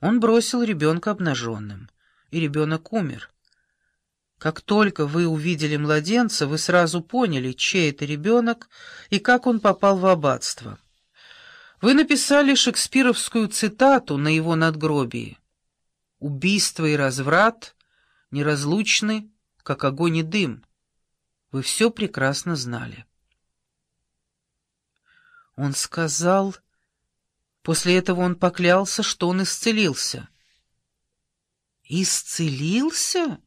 Он бросил ребенка обнаженным, и ребенок умер. Как только вы увидели младенца, вы сразу поняли, чей это ребенок и как он попал в аббатство. Вы написали шекспировскую цитату на его надгробии. «Убийство и разврат неразлучны, как огонь и дым». Вы все прекрасно знали. Он сказал... После этого он поклялся, что он исцелился. Исцелился?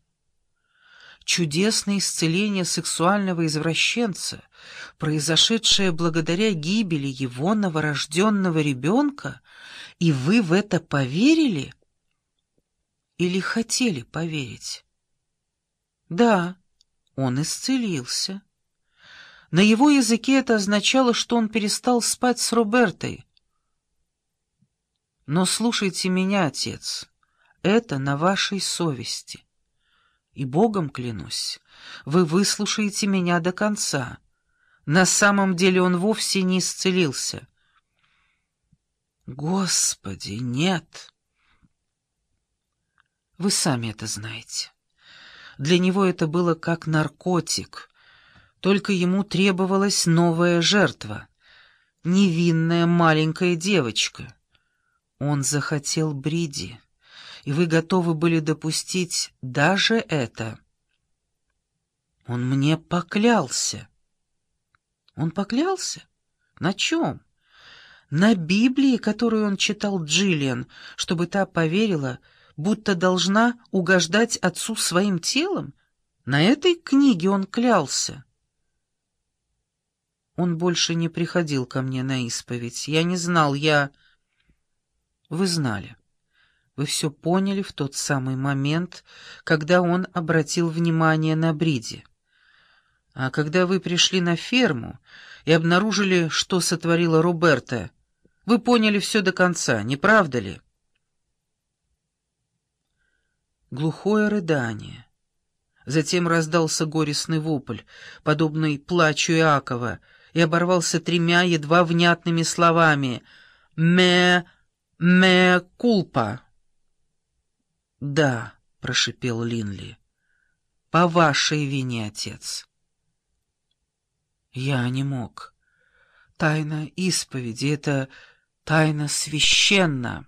Чудесное исцеление сексуального извращенца, произошедшее благодаря гибели его новорожденного ребенка, и вы в это поверили? Или хотели поверить? Да, он исцелился. На его языке это означало, что он перестал спать с Робертой. Но слушайте меня, отец, это на вашей совести. И Богом клянусь, вы выслушаете меня до конца. На самом деле он вовсе не исцелился. Господи, нет. Вы сами это знаете. Для него это было как наркотик, только ему требовалась новая жертва, невинная маленькая девочка. Он захотел Бриди и вы готовы были допустить даже это. Он мне поклялся. Он поклялся? На чем? На Библии, которую он читал Джиллиан, чтобы та поверила, будто должна угождать отцу своим телом? На этой книге он клялся. Он больше не приходил ко мне на исповедь. Я не знал, я... Вы знали. Вы все поняли в тот самый момент, когда он обратил внимание на Бриди. А когда вы пришли на ферму и обнаружили, что сотворила Роберта, вы поняли все до конца, не правда ли? Глухое рыдание. Затем раздался горестный вопль, подобный плачу Иакова, и оборвался тремя едва внятными словами «Ме... ме кулпа». «Да», — прошипел Линли, — «по вашей вине, отец». Я не мог. Тайна исповеди — это тайна священна.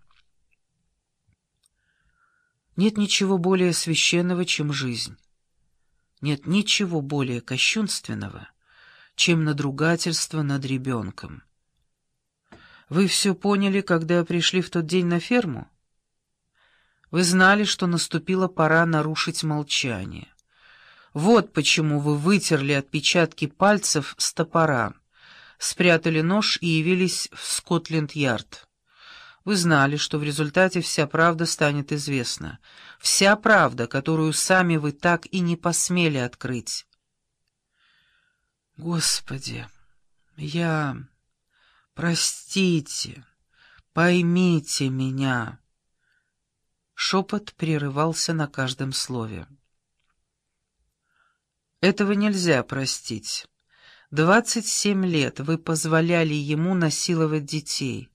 Нет ничего более священного, чем жизнь. Нет ничего более кощунственного, чем надругательство над ребенком. Вы все поняли, когда пришли в тот день на ферму? Вы знали, что наступила пора нарушить молчание. Вот почему вы вытерли отпечатки пальцев с топора, спрятали нож и явились в Скотленд-Ярд. Вы знали, что в результате вся правда станет известна. Вся правда, которую сами вы так и не посмели открыть. Господи, я... Простите, поймите меня. Шепот прерывался на каждом слове. «Этого нельзя простить. Двадцать семь лет вы позволяли ему насиловать детей,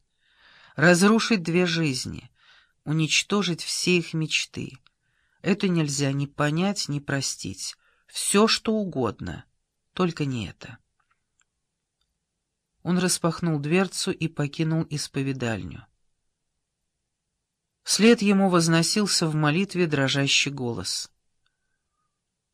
разрушить две жизни, уничтожить все их мечты. Это нельзя ни понять, ни простить. Все, что угодно, только не это». Он распахнул дверцу и покинул исповедальню. Вслед ему возносился в молитве дрожащий голос —